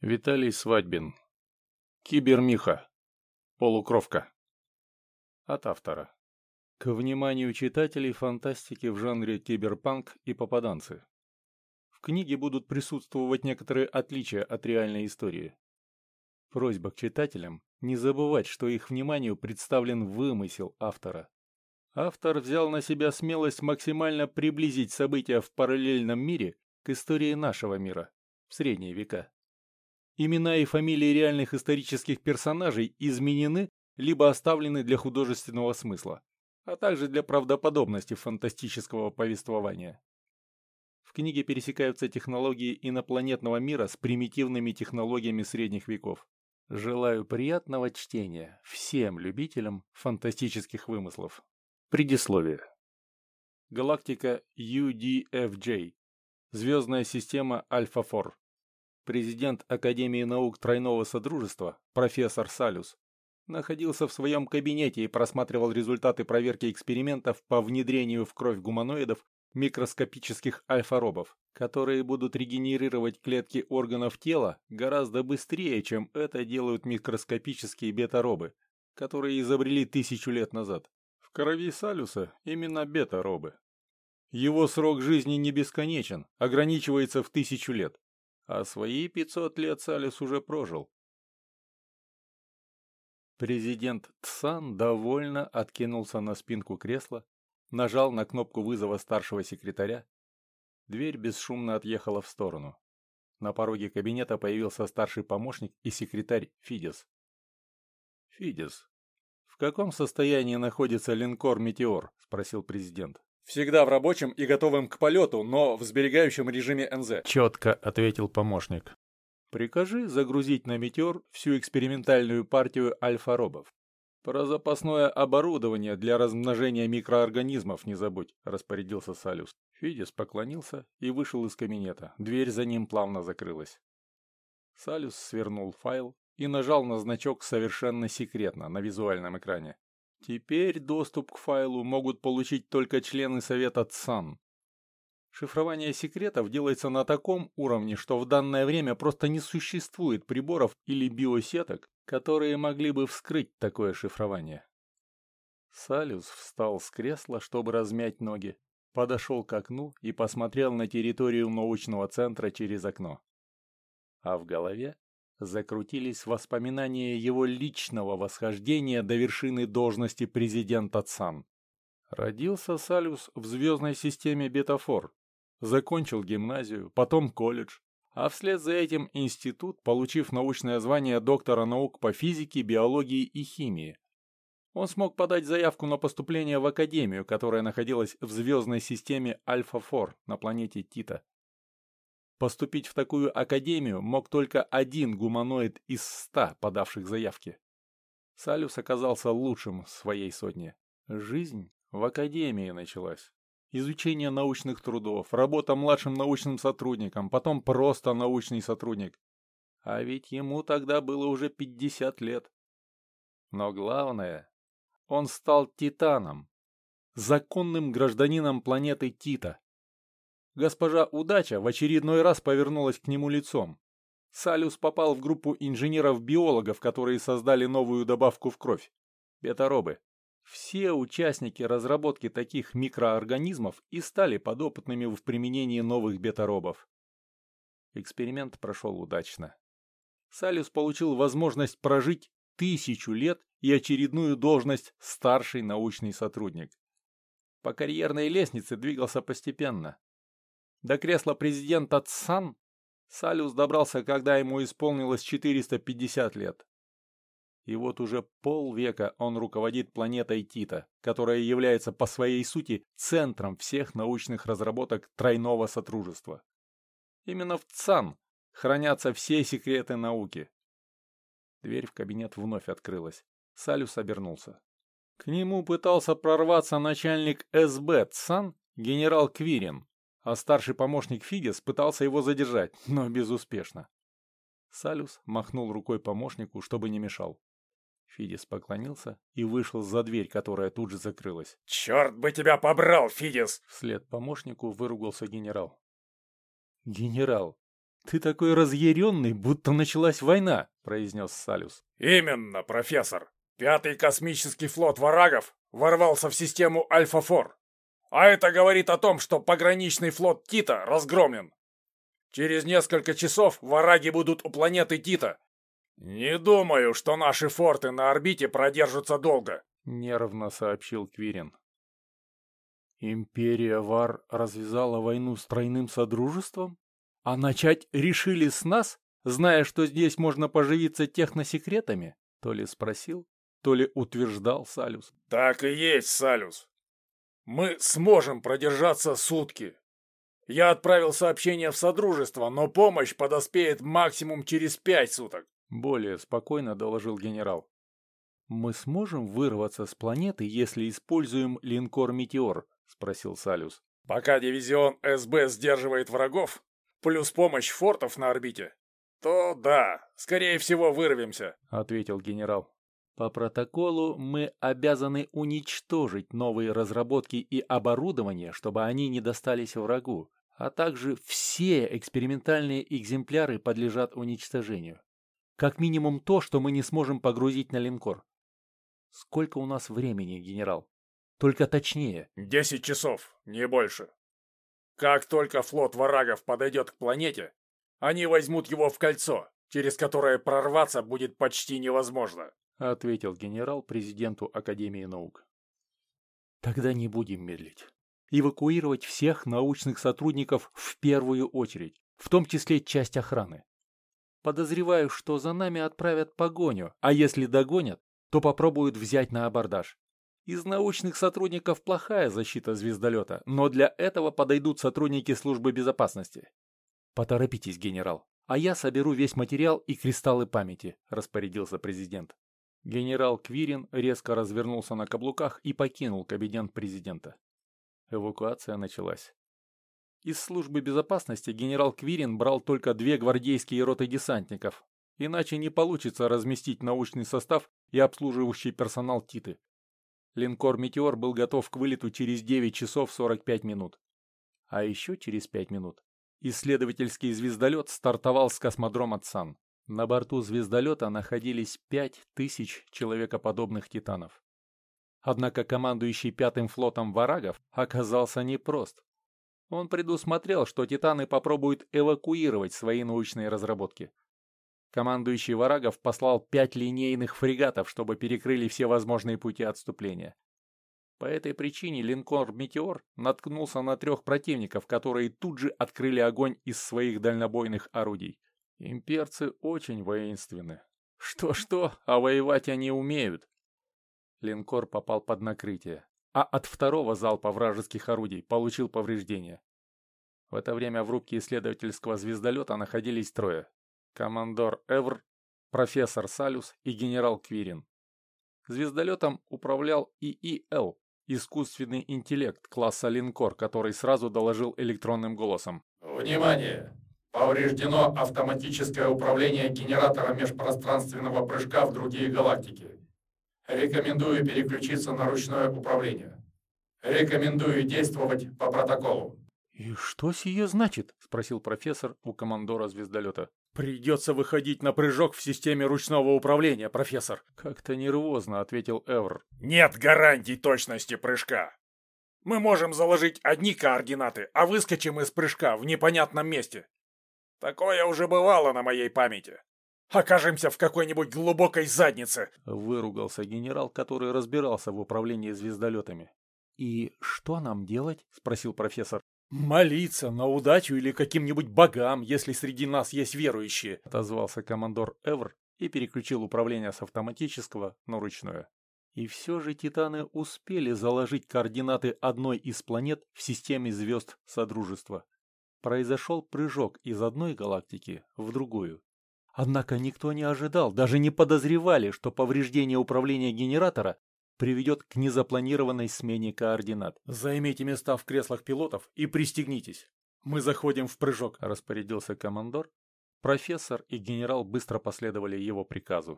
Виталий Свадьбин. Кибермиха. Полукровка. От автора. К вниманию читателей фантастики в жанре киберпанк и попаданцы. В книге будут присутствовать некоторые отличия от реальной истории. Просьба к читателям не забывать, что их вниманию представлен вымысел автора. Автор взял на себя смелость максимально приблизить события в параллельном мире к истории нашего мира в средние века. Имена и фамилии реальных исторических персонажей изменены либо оставлены для художественного смысла, а также для правдоподобности фантастического повествования. В книге пересекаются технологии инопланетного мира с примитивными технологиями средних веков. Желаю приятного чтения всем любителям фантастических вымыслов. Предисловие. Галактика UDFJ. Звездная система Альфа-Фор президент Академии наук Тройного Содружества, профессор Салюс, находился в своем кабинете и просматривал результаты проверки экспериментов по внедрению в кровь гуманоидов микроскопических альфа-робов, которые будут регенерировать клетки органов тела гораздо быстрее, чем это делают микроскопические бета-робы, которые изобрели тысячу лет назад. В крови Салюса именно бета-робы. Его срок жизни не бесконечен, ограничивается в тысячу лет а свои 500 лет Салис уже прожил. Президент Тсан довольно откинулся на спинку кресла, нажал на кнопку вызова старшего секретаря. Дверь бесшумно отъехала в сторону. На пороге кабинета появился старший помощник и секретарь Фидес. «Фидес, в каком состоянии находится линкор «Метеор»?» – спросил президент. Всегда в рабочем и готовым к полету, но в сберегающем режиме НЗ. Четко ответил помощник. Прикажи загрузить на «Метеор» всю экспериментальную партию альфа-робов. Про запасное оборудование для размножения микроорганизмов не забудь, распорядился Салюс. Фидис поклонился и вышел из кабинета. Дверь за ним плавно закрылась. Салюс свернул файл и нажал на значок совершенно секретно на визуальном экране. Теперь доступ к файлу могут получить только члены Совета ЦАН. Шифрование секретов делается на таком уровне, что в данное время просто не существует приборов или биосеток, которые могли бы вскрыть такое шифрование. Салюс встал с кресла, чтобы размять ноги, подошел к окну и посмотрел на территорию научного центра через окно. А в голове закрутились воспоминания его личного восхождения до вершины должности президента ЦАН. Родился Салюс в звездной системе Бетафор, закончил гимназию, потом колледж, а вслед за этим институт, получив научное звание доктора наук по физике, биологии и химии. Он смог подать заявку на поступление в академию, которая находилась в звездной системе Альфа-Фор на планете Тита. Поступить в такую академию мог только один гуманоид из ста подавших заявки. Салюс оказался лучшим в своей сотне. Жизнь в академии началась. Изучение научных трудов, работа младшим научным сотрудником, потом просто научный сотрудник. А ведь ему тогда было уже 50 лет. Но главное, он стал титаном, законным гражданином планеты Тита. Госпожа Удача в очередной раз повернулась к нему лицом. Салюс попал в группу инженеров-биологов, которые создали новую добавку в кровь – бета-робы. Все участники разработки таких микроорганизмов и стали подопытными в применении новых бета-робов. Эксперимент прошел удачно. Салюс получил возможность прожить тысячу лет и очередную должность старший научный сотрудник. По карьерной лестнице двигался постепенно. До кресла президента ЦАН Салюс добрался, когда ему исполнилось 450 лет. И вот уже полвека он руководит планетой Тита, которая является по своей сути центром всех научных разработок тройного сотрудничества. Именно в ЦАН хранятся все секреты науки. Дверь в кабинет вновь открылась. Салюс обернулся. К нему пытался прорваться начальник СБ ЦАН генерал Квирин а старший помощник Фидес пытался его задержать, но безуспешно. Салюс махнул рукой помощнику, чтобы не мешал. Фидес поклонился и вышел за дверь, которая тут же закрылась. «Черт бы тебя побрал, Фидес!» Вслед помощнику выругался генерал. «Генерал, «Ты такой разъяренный, будто началась война», — произнес Салюс. «Именно, профессор. Пятый космический флот варагов ворвался в систему Альфа-Фор. А это говорит о том, что пограничный флот Тита разгромлен. Через несколько часов вараги будут у планеты Тита. Не думаю, что наши форты на орбите продержатся долго», — нервно сообщил Квирин. «Империя Вар развязала войну с тройным содружеством?» А начать решили с нас, зная, что здесь можно поживиться техносекретами? То ли спросил, то ли утверждал Салюс. Так и есть, Салюс. Мы сможем продержаться сутки. Я отправил сообщение в Содружество, но помощь подоспеет максимум через пять суток. Более спокойно доложил генерал. «Мы сможем вырваться с планеты, если используем линкор «Метеор»?» — спросил Салюс. «Пока дивизион СБ сдерживает врагов, плюс помощь фортов на орбите, то да, скорее всего вырвемся», — ответил генерал. По протоколу мы обязаны уничтожить новые разработки и оборудование, чтобы они не достались врагу, а также все экспериментальные экземпляры подлежат уничтожению. Как минимум то, что мы не сможем погрузить на линкор. Сколько у нас времени, генерал? Только точнее. Десять часов, не больше. Как только флот варагов подойдет к планете, они возьмут его в кольцо, через которое прорваться будет почти невозможно», — ответил генерал президенту Академии наук. «Тогда не будем медлить. Эвакуировать всех научных сотрудников в первую очередь, в том числе часть охраны. Подозреваю, что за нами отправят погоню, а если догонят, то попробуют взять на абордаж. Из научных сотрудников плохая защита звездолета, но для этого подойдут сотрудники службы безопасности. Поторопитесь, генерал, а я соберу весь материал и кристаллы памяти, распорядился президент. Генерал Квирин резко развернулся на каблуках и покинул кабинет президента. Эвакуация началась. Из службы безопасности генерал Квирин брал только две гвардейские роты десантников, иначе не получится разместить научный состав и обслуживающий персонал Титы. Линкор «Метеор» был готов к вылету через 9 часов 45 минут. А еще через 5 минут исследовательский звездолет стартовал с космодрома ЦАН. На борту звездолета находились 5000 человекоподобных титанов. Однако командующий пятым флотом варагов оказался непрост. Он предусмотрел, что титаны попробуют эвакуировать свои научные разработки. Командующий Варагов послал пять линейных фрегатов, чтобы перекрыли все возможные пути отступления. По этой причине линкор «Метеор» наткнулся на трех противников, которые тут же открыли огонь из своих дальнобойных орудий. Имперцы очень воинственны. Что-что, а воевать они умеют. Линкор попал под накрытие, а от второго залпа вражеских орудий получил повреждения. В это время в рубке исследовательского звездолета находились трое командор Эвр, профессор Салюс и генерал Квирин. Звездолетом управлял ИИЛ, искусственный интеллект класса линкор, который сразу доложил электронным голосом. «Внимание! Повреждено автоматическое управление генератора межпространственного прыжка в другие галактики. Рекомендую переключиться на ручное управление. Рекомендую действовать по протоколу». «И что сие значит?» – спросил профессор у командора звездолета. «Придется выходить на прыжок в системе ручного управления, профессор», — как-то нервозно ответил Эвр. «Нет гарантий точности прыжка. Мы можем заложить одни координаты, а выскочим из прыжка в непонятном месте. Такое уже бывало на моей памяти. Окажемся в какой-нибудь глубокой заднице», — выругался генерал, который разбирался в управлении звездолетами. «И что нам делать?» — спросил профессор. «Молиться на удачу или каким-нибудь богам, если среди нас есть верующие», — отозвался командор Эвр и переключил управление с автоматического на ручное. И все же титаны успели заложить координаты одной из планет в системе звезд Содружества. Произошел прыжок из одной галактики в другую. Однако никто не ожидал, даже не подозревали, что повреждение управления генератора приведет к незапланированной смене координат. «Займите места в креслах пилотов и пристегнитесь. Мы заходим в прыжок», — распорядился командор. Профессор и генерал быстро последовали его приказу.